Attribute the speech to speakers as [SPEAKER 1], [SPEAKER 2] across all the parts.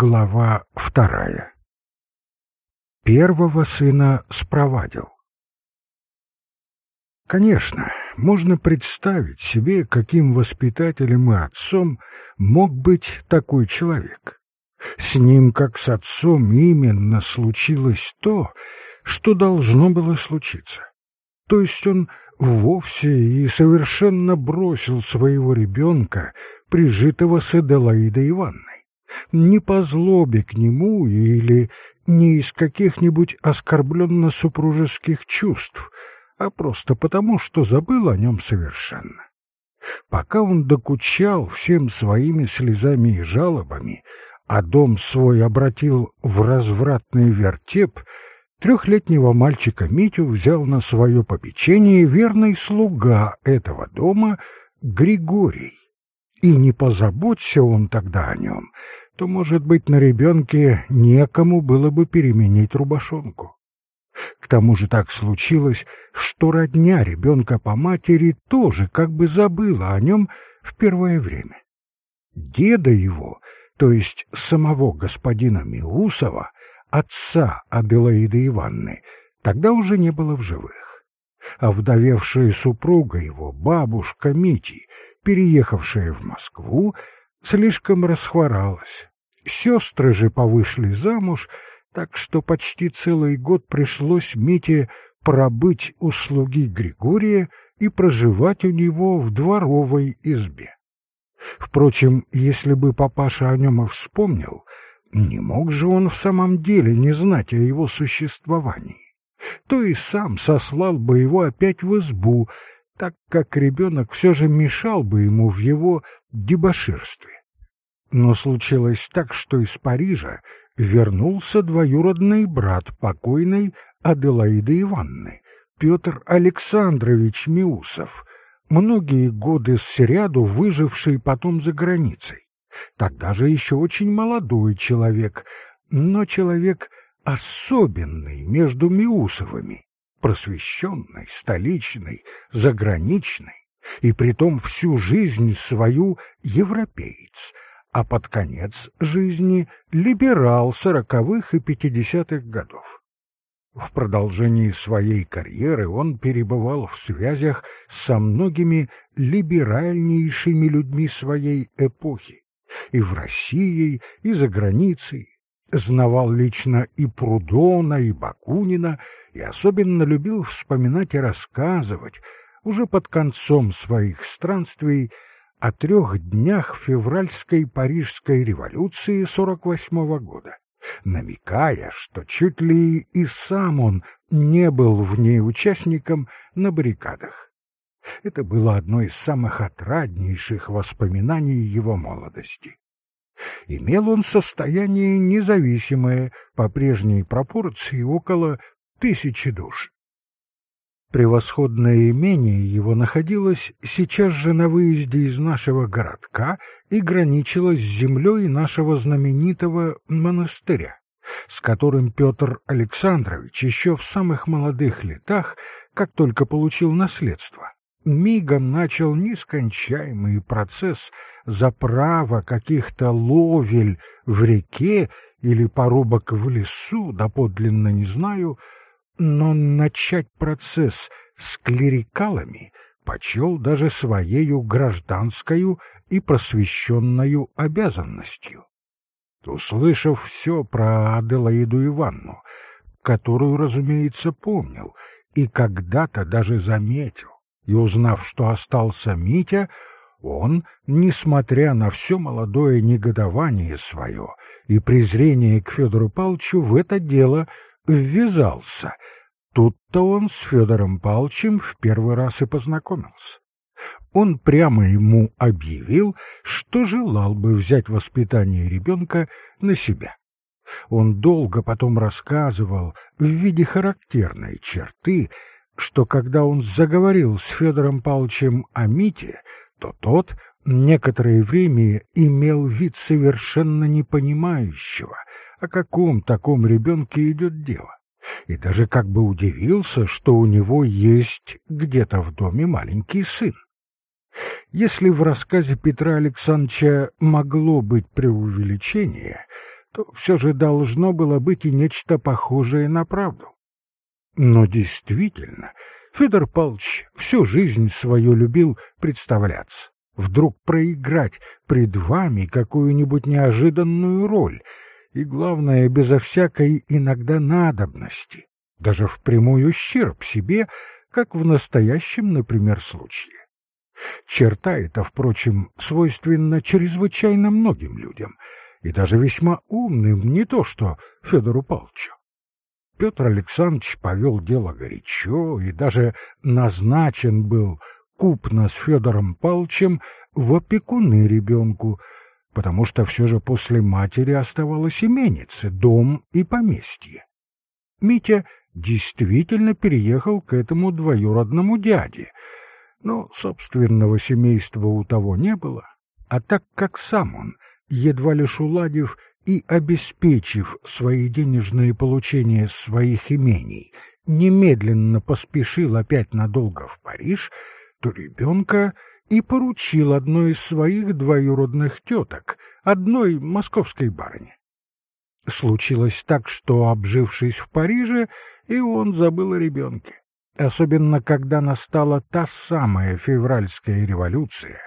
[SPEAKER 1] Глава вторая. Первого сына спровадил. Конечно, можно представить себе, каким воспитателем и отцом мог быть такой человек. С ним, как с отцом, именно случилось то, что должно было случиться. То есть он вовсе и совершенно бросил своего ребенка, прижитого с Эделаидой Ивановной не по злобе к нему или не из каких-нибудь оскорбленно-супружеских чувств, а просто потому, что забыл о нем совершенно. Пока он докучал всем своими слезами и жалобами, а дом свой обратил в развратный вертеп, трехлетнего мальчика Митю взял на свое попечение верный слуга этого дома Григорий. И не позаботься он тогда о нем, то, может быть, на ребенке некому было бы переменить рубашонку. К тому же так случилось, что родня ребенка по матери тоже как бы забыла о нем в первое время. Деда его, то есть самого господина Миусова, отца Аделаиды Ивановны, тогда уже не было в живых. А вдовевшая супруга его, бабушка Мити, переехавшая в Москву, слишком расхворалась. Сестры же повышли замуж, так что почти целый год пришлось Мите пробыть у слуги Григория и проживать у него в дворовой избе. Впрочем, если бы папаша о нем и вспомнил, не мог же он в самом деле не знать о его существовании. То и сам сослал бы его опять в избу, так как ребенок все же мешал бы ему в его дебоширстве. Но случилось так, что из Парижа вернулся двоюродный брат покойной Аделаиды Ивановны, Петр Александрович Миусов, многие годы сряду выживший потом за границей. Тогда же еще очень молодой человек, но человек особенный между Миусовыми, просвещенный, столичный, заграничный, и притом всю жизнь свою европеец — а под конец жизни либерал сороковых и пятидесятых годов. В продолжении своей карьеры он перебывал в связях со многими либеральнейшими людьми своей эпохи, и в России, и за границей, знавал лично и Прудона, и Бакунина, и особенно любил вспоминать и рассказывать, уже под концом своих странствий, о трех днях февральской парижской революции 48 года, намекая, что чуть ли и сам он не был в ней участником на баррикадах. Это было одно из самых отраднейших воспоминаний его молодости. Имел он состояние независимое по прежней пропорции около тысячи душ. Превосходное имение его находилось сейчас же на выезде из нашего городка и граничило с землей нашего знаменитого монастыря, с которым Петр Александрович еще в самых молодых летах, как только получил наследство, мигом начал нескончаемый процесс за право каких-то ловель в реке или порубок в лесу, доподлинно не знаю, — но начать процесс с клерикалами почел даже своею гражданскою и просвещенную обязанностью. Услышав все про Аделаиду Ивановну, которую, разумеется, помнил, и когда-то даже заметил, и узнав, что остался Митя, он, несмотря на все молодое негодование свое и презрение к Федору Павловичу, в это дело ввязался. Тут-то он с Федором Палчем в первый раз и познакомился. Он прямо ему объявил, что желал бы взять воспитание ребенка на себя. Он долго потом рассказывал в виде характерной черты, что когда он заговорил с Федором Павловичем о Мите, то тот некоторое время имел вид совершенно непонимающего, о каком таком ребенке идет дело, и даже как бы удивился, что у него есть где-то в доме маленький сын. Если в рассказе Петра Александровича могло быть преувеличение, то все же должно было быть и нечто похожее на правду. Но действительно, Федор Павлович всю жизнь свою любил представляться, вдруг проиграть пред вами какую-нибудь неожиданную роль, и, главное, безо всякой иногда надобности, даже в прямой ущерб себе, как в настоящем, например, случае. Черта эта, впрочем, свойственна чрезвычайно многим людям, и даже весьма умным, не то что Федору Павловичу. Петр Александрович повел дело горячо и даже назначен был купно с Федором Павловичем в опекуны ребенку, потому что все же после матери оставалось именице, дом и поместье. Митя действительно переехал к этому двоюродному дяде, но собственного семейства у того не было, а так как сам он, едва лишь уладив и обеспечив свои денежные получения своих имений, немедленно поспешил опять надолго в Париж, то ребенка и поручил одной из своих двоюродных теток, одной московской барыне. Случилось так, что, обжившись в Париже, и он забыл о ребенке. Особенно, когда настала та самая февральская революция,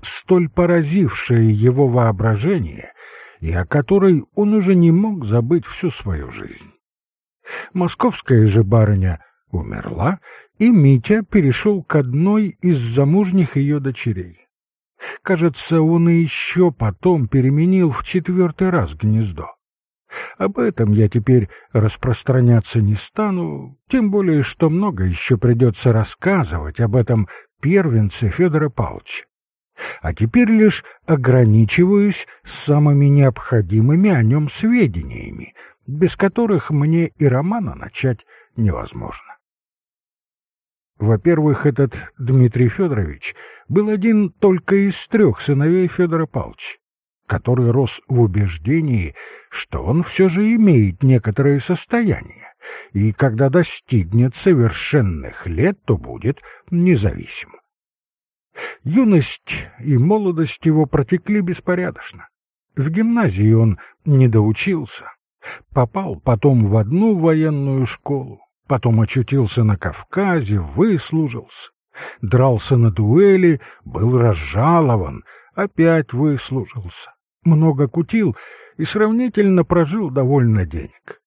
[SPEAKER 1] столь поразившая его воображение, и о которой он уже не мог забыть всю свою жизнь. Московская же барыня умерла, и Митя перешел к одной из замужних ее дочерей. Кажется, он и еще потом переменил в четвертый раз гнездо. Об этом я теперь распространяться не стану, тем более, что много еще придется рассказывать об этом первенце Федора Павловича. А теперь лишь ограничиваюсь самыми необходимыми о нем сведениями, без которых мне и романа начать невозможно. Во-первых, этот Дмитрий Федорович был один только из трех сыновей Федора Павловича который рос в убеждении, что он все же имеет некоторое состояние, и когда достигнет совершенных лет, то будет независим. Юность и молодость его протекли беспорядочно. В гимназии он не доучился, попал потом в одну военную школу, потом очутился на Кавказе, выслужился, дрался на дуэли, был разжалован, опять выслужился много кутил и сравнительно прожил довольно денег.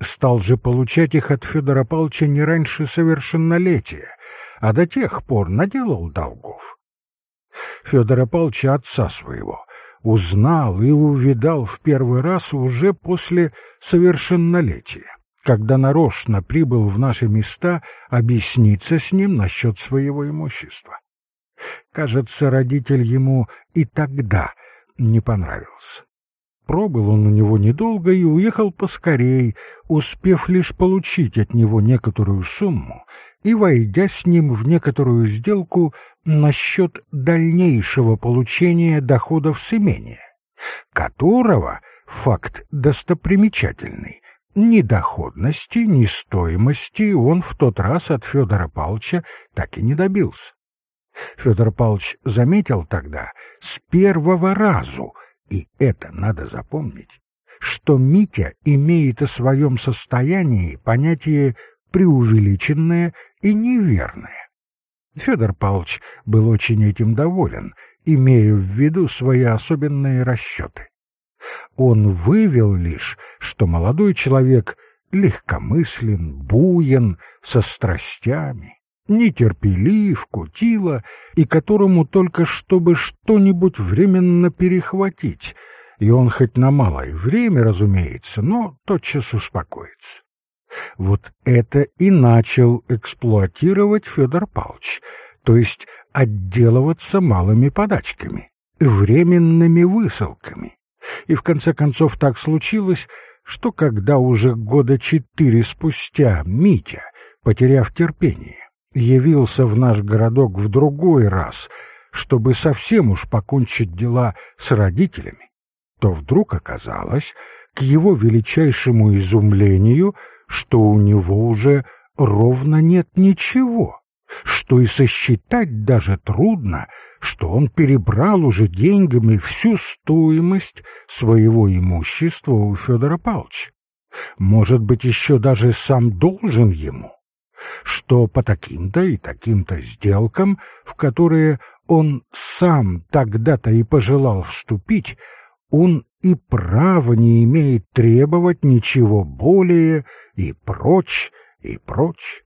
[SPEAKER 1] Стал же получать их от Федора Павловича не раньше совершеннолетия, а до тех пор наделал долгов. Федора Павловича отца своего узнал и увидал в первый раз уже после совершеннолетия, когда нарочно прибыл в наши места объясниться с ним насчет своего имущества. Кажется, родитель ему и тогда не понравился. Пробыл он у него недолго и уехал поскорей, успев лишь получить от него некоторую сумму и войдя с ним в некоторую сделку насчет дальнейшего получения доходов с имения, которого, факт достопримечательный, ни доходности, ни стоимости он в тот раз от Федора Павловича так и не добился. Федор Павлович заметил тогда с первого разу, и это надо запомнить, что Митя имеет о своем состоянии понятие преувеличенное и неверное. Федор Павлович был очень этим доволен, имея в виду свои особенные расчеты. Он вывел лишь, что молодой человек легкомыслен, буен, со страстями, нетерпелив, кутила, и которому только чтобы что-нибудь временно перехватить, и он хоть на малое время, разумеется, но тотчас успокоится. Вот это и начал эксплуатировать Федор Павлович, то есть отделываться малыми подачками, временными высылками. И в конце концов так случилось, что когда уже года четыре спустя Митя, потеряв терпение, явился в наш городок в другой раз, чтобы совсем уж покончить дела с родителями, то вдруг оказалось, к его величайшему изумлению, что у него уже ровно нет ничего, что и сосчитать даже трудно, что он перебрал уже деньгами всю стоимость своего имущества у Федора Павловича. Может быть, еще даже сам должен ему, что по таким-то и таким-то сделкам, в которые он сам тогда-то и пожелал вступить, он и права не имеет требовать ничего более и прочь, и прочь.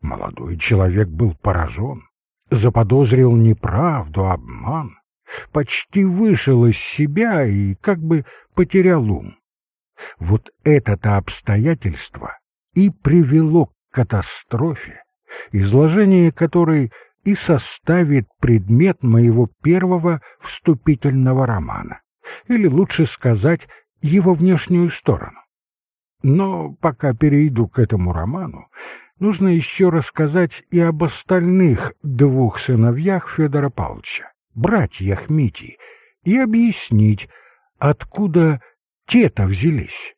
[SPEAKER 1] Молодой человек был поражен, заподозрил неправду, обман, почти вышел из себя и как бы потерял ум. Вот это-то обстоятельство и привело к катастрофе, изложение которой и составит предмет моего первого вступительного романа, или лучше сказать, его внешнюю сторону. Но пока перейду к этому роману, нужно еще рассказать и об остальных двух сыновьях Федора Павловича, братьях Мити, и объяснить, откуда те-то взялись.